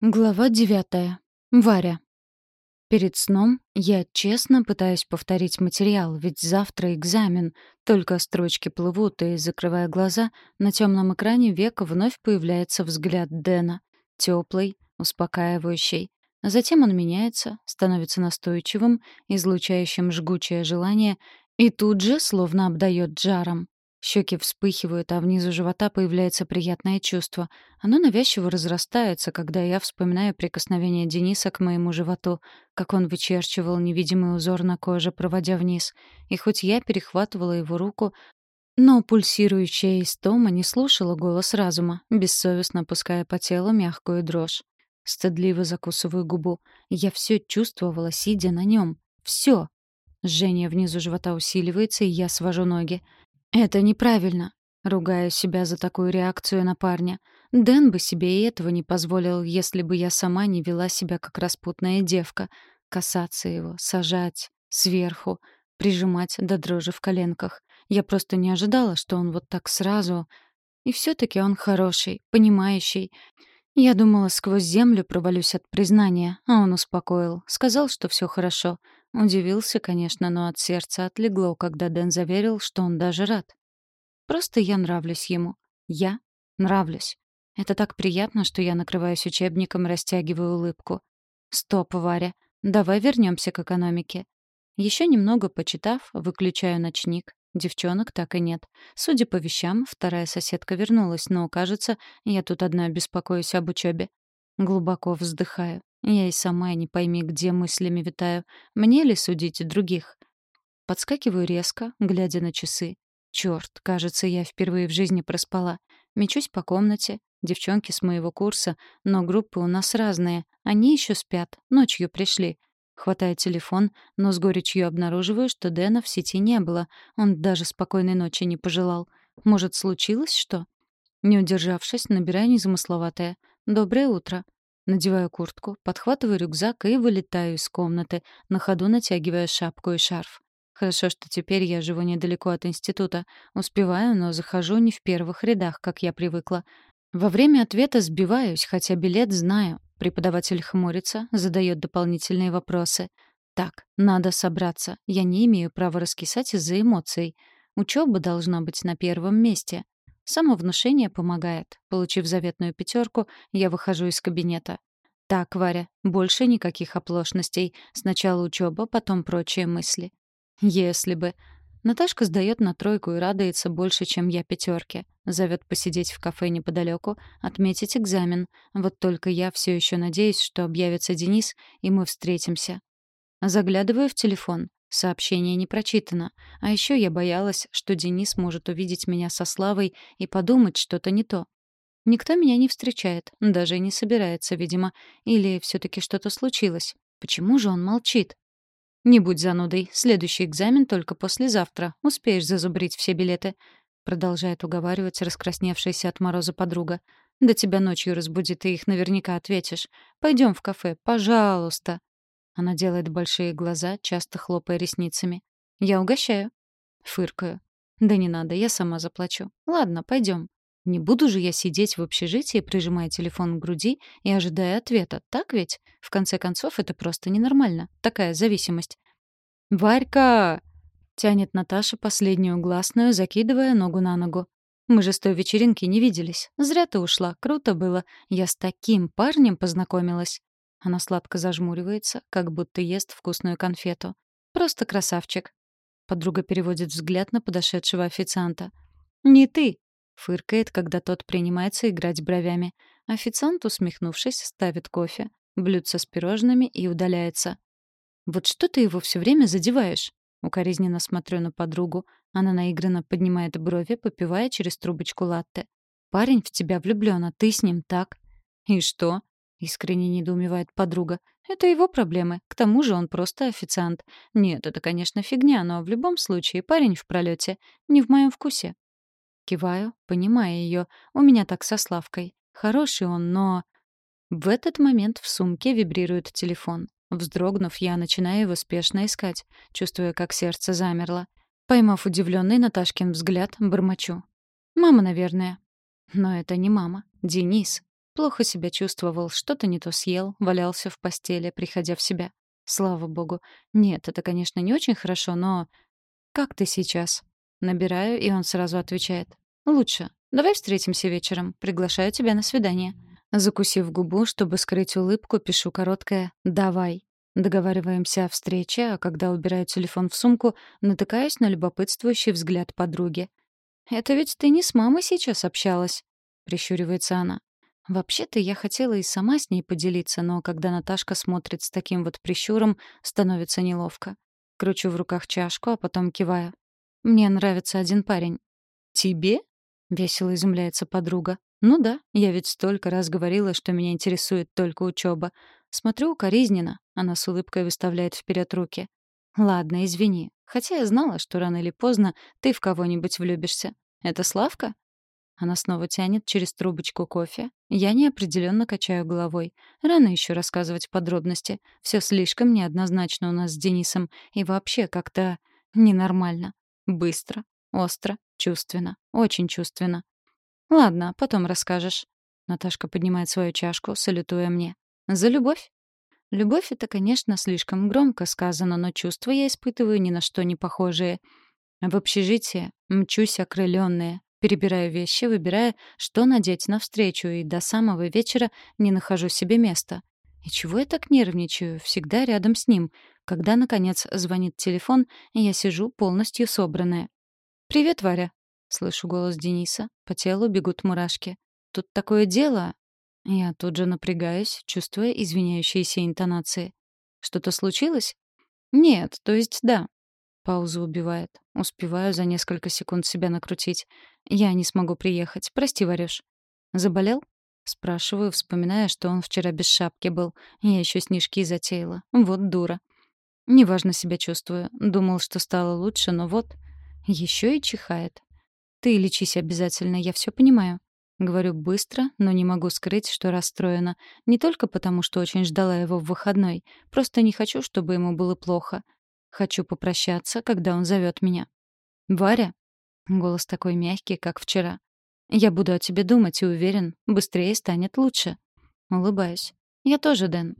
Глава девятая. Варя. Перед сном я честно пытаюсь повторить материал, ведь завтра экзамен. Только строчки плывут, и, закрывая глаза, на темном экране века вновь появляется взгляд Дэна. Теплый, успокаивающий. Затем он меняется, становится настойчивым, излучающим жгучее желание, и тут же словно обдает жаром. Щеки вспыхивают, а внизу живота появляется приятное чувство. Оно навязчиво разрастается, когда я вспоминаю прикосновение Дениса к моему животу, как он вычерчивал невидимый узор на коже, проводя вниз. И хоть я перехватывала его руку, но пульсирующая истома не слушала голос разума, бессовестно пуская по телу мягкую дрожь. Стыдливо закусываю губу. Я все чувствовала, сидя на нем. Все. Жжение внизу живота усиливается, и я свожу ноги. Это неправильно. Ругаю себя за такую реакцию на парня. Дэн бы себе и этого не позволил, если бы я сама не вела себя как распутная девка. Касаться его, сажать, сверху, прижимать до дрожи в коленках. Я просто не ожидала, что он вот так сразу... И все таки он хороший, понимающий. Я думала, сквозь землю провалюсь от признания, а он успокоил. Сказал, что все хорошо. Удивился, конечно, но от сердца отлегло, когда Дэн заверил, что он даже рад. Просто я нравлюсь ему. Я нравлюсь. Это так приятно, что я накрываюсь учебником и растягиваю улыбку. Стоп, Варя. Давай вернемся к экономике. Еще немного почитав, выключаю ночник. Девчонок так и нет. Судя по вещам, вторая соседка вернулась, но, кажется, я тут одна беспокоюсь об учебе. Глубоко вздыхаю. Я и сама не пойми, где мыслями витаю. Мне ли судить других? Подскакиваю резко, глядя на часы. Чёрт, кажется, я впервые в жизни проспала. Мечусь по комнате. Девчонки с моего курса, но группы у нас разные. Они еще спят, ночью пришли. Хватаю телефон, но с горечью обнаруживаю, что Дэна в сети не было. Он даже спокойной ночи не пожелал. Может, случилось что? Не удержавшись, набираю незамысловатое. «Доброе утро». Надеваю куртку, подхватываю рюкзак и вылетаю из комнаты, на ходу натягивая шапку и шарф. Хорошо, что теперь я живу недалеко от института. Успеваю, но захожу не в первых рядах, как я привыкла. Во время ответа сбиваюсь, хотя билет знаю. Преподаватель хмурится, задает дополнительные вопросы. Так, надо собраться. Я не имею права раскисать из-за эмоций. Учеба должна быть на первом месте. Самовнушение помогает. Получив заветную пятерку, я выхожу из кабинета. Так, Варя, больше никаких оплошностей. Сначала учеба, потом прочие мысли. Если бы. Наташка сдает на тройку и радуется больше, чем я пятерке. Зовет посидеть в кафе неподалеку, отметить экзамен. Вот только я все еще надеюсь, что объявится Денис, и мы встретимся. Заглядываю в телефон. Сообщение не прочитано. А еще я боялась, что Денис может увидеть меня со Славой и подумать что-то не то. Никто меня не встречает, даже не собирается, видимо. Или все таки что-то случилось. Почему же он молчит? «Не будь занудой. Следующий экзамен только послезавтра. Успеешь зазубрить все билеты», — продолжает уговаривать раскрасневшаяся от мороза подруга. «Да тебя ночью разбудит, и их наверняка ответишь. Пойдем в кафе, пожалуйста». Она делает большие глаза, часто хлопая ресницами. «Я угощаю». Фыркаю. «Да не надо, я сама заплачу. Ладно, пойдем. Не буду же я сидеть в общежитии, прижимая телефон к груди и ожидая ответа, так ведь? В конце концов, это просто ненормально. Такая зависимость. «Варька!» — тянет Наташа последнюю гласную, закидывая ногу на ногу. «Мы же с той вечеринки не виделись. Зря ты ушла. Круто было. Я с таким парнем познакомилась». Она сладко зажмуривается, как будто ест вкусную конфету. «Просто красавчик». Подруга переводит взгляд на подошедшего официанта. «Не ты!» — фыркает, когда тот принимается играть бровями. Официант, усмехнувшись, ставит кофе, блюдце с пирожными и удаляется. «Вот что ты его все время задеваешь?» Укоризненно смотрю на подругу. Она наигранно поднимает брови, попивая через трубочку латте. «Парень в тебя влюблён, а ты с ним так». «И что?» — искренне недоумевает подруга. «Это его проблемы. К тому же он просто официант. Нет, это, конечно, фигня, но в любом случае парень в пролете. Не в моем вкусе». Киваю, понимая ее. У меня так со Славкой. Хороший он, но... В этот момент в сумке вибрирует телефон. Вздрогнув, я начинаю его спешно искать, чувствуя, как сердце замерло. Поймав удивленный Наташкин взгляд, бормочу. «Мама, наверное». Но это не мама. Денис. Плохо себя чувствовал, что-то не то съел, валялся в постели, приходя в себя. Слава богу. Нет, это, конечно, не очень хорошо, но... «Как ты сейчас?» Набираю, и он сразу отвечает. «Лучше. Давай встретимся вечером. Приглашаю тебя на свидание». Закусив губу, чтобы скрыть улыбку, пишу короткое «давай». Договариваемся о встрече, а когда убираю телефон в сумку, натыкаюсь на любопытствующий взгляд подруги. «Это ведь ты не с мамой сейчас общалась?» — прищуривается она. Вообще-то я хотела и сама с ней поделиться, но когда Наташка смотрит с таким вот прищуром, становится неловко. Кручу в руках чашку, а потом киваю. «Мне нравится один парень». «Тебе?» — весело изумляется подруга. «Ну да, я ведь столько раз говорила, что меня интересует только учеба. Смотрю укоризненно». Она с улыбкой выставляет вперед руки. «Ладно, извини. Хотя я знала, что рано или поздно ты в кого-нибудь влюбишься. Это Славка?» Она снова тянет через трубочку кофе. Я неопределенно качаю головой. Рано еще рассказывать подробности. Все слишком неоднозначно у нас с Денисом. И вообще как-то ненормально. Быстро, остро, чувственно. Очень чувственно. «Ладно, потом расскажешь». Наташка поднимает свою чашку, салютуя мне. «За любовь?» Любовь — это, конечно, слишком громко сказано, но чувства я испытываю ни на что не похожие. В общежитии мчусь окрылённая, перебираю вещи, выбирая, что надеть навстречу, и до самого вечера не нахожу себе места. И чего я так нервничаю? Всегда рядом с ним. Когда, наконец, звонит телефон, я сижу полностью собранная. «Привет, Варя», — слышу голос Дениса. По телу бегут мурашки. «Тут такое дело...» Я тут же напрягаюсь, чувствуя извиняющиеся интонации. «Что-то случилось?» «Нет, то есть да». Пауза убивает. Успеваю за несколько секунд себя накрутить. «Я не смогу приехать. Прости, Варюш». «Заболел?» Спрашиваю, вспоминая, что он вчера без шапки был. Я еще снежки затеяла. Вот дура. Неважно себя чувствую. Думал, что стало лучше, но вот... Еще и чихает. Ты лечись обязательно, я все понимаю. Говорю быстро, но не могу скрыть, что расстроена. Не только потому, что очень ждала его в выходной. Просто не хочу, чтобы ему было плохо. Хочу попрощаться, когда он зовет меня. «Варя?» Голос такой мягкий, как вчера. «Я буду о тебе думать и уверен, быстрее станет лучше». Улыбаюсь. «Я тоже, Дэн.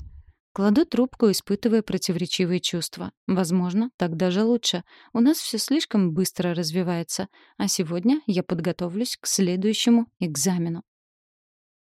Кладу трубку, испытывая противоречивые чувства. Возможно, так даже лучше. У нас все слишком быстро развивается. А сегодня я подготовлюсь к следующему экзамену.